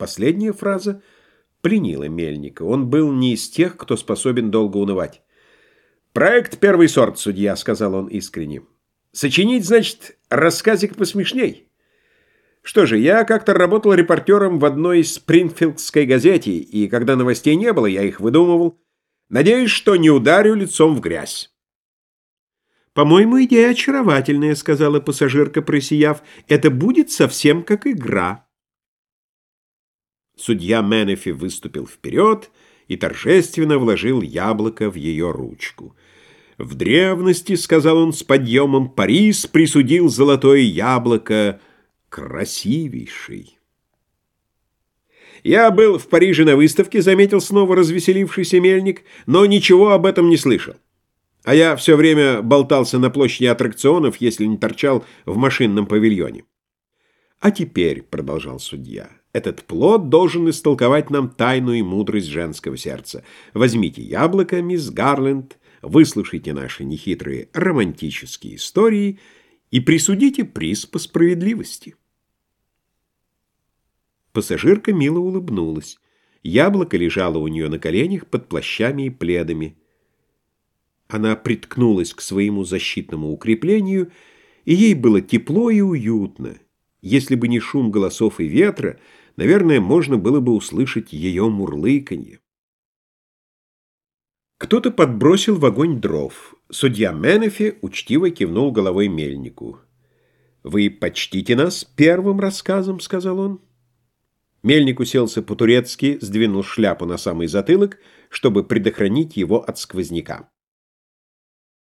Последняя фраза пленила Мельника. Он был не из тех, кто способен долго унывать. «Проект первый сорт, судья», — сказал он искренне. «Сочинить, значит, рассказик посмешней». Что же, я как-то работал репортером в одной спрингфилдской газете, и когда новостей не было, я их выдумывал. Надеюсь, что не ударю лицом в грязь. «По-моему, идея очаровательная», — сказала пассажирка, просияв. «Это будет совсем как игра». Судья Менефи выступил вперед и торжественно вложил яблоко в ее ручку. «В древности, — сказал он с подъемом, — Парис присудил золотое яблоко красивейший». «Я был в Париже на выставке», — заметил снова развеселившийся мельник, «но ничего об этом не слышал. А я все время болтался на площади аттракционов, если не торчал в машинном павильоне». «А теперь», — продолжал судья, — этот плод должен истолковать нам тайну и мудрость женского сердца. Возьмите яблоко, мисс Гарленд, выслушайте наши нехитрые романтические истории и присудите приз по справедливости. Пассажирка мило улыбнулась. Яблоко лежало у нее на коленях под плащами и пледами. Она приткнулась к своему защитному укреплению, и ей было тепло и уютно. Если бы не шум голосов и ветра, наверное, можно было бы услышать ее мурлыканье. Кто-то подбросил в огонь дров. Судья Менефи учтиво кивнул головой мельнику. «Вы почтите нас первым рассказом», — сказал он. Мельник уселся по-турецки, сдвинул шляпу на самый затылок, чтобы предохранить его от сквозняка.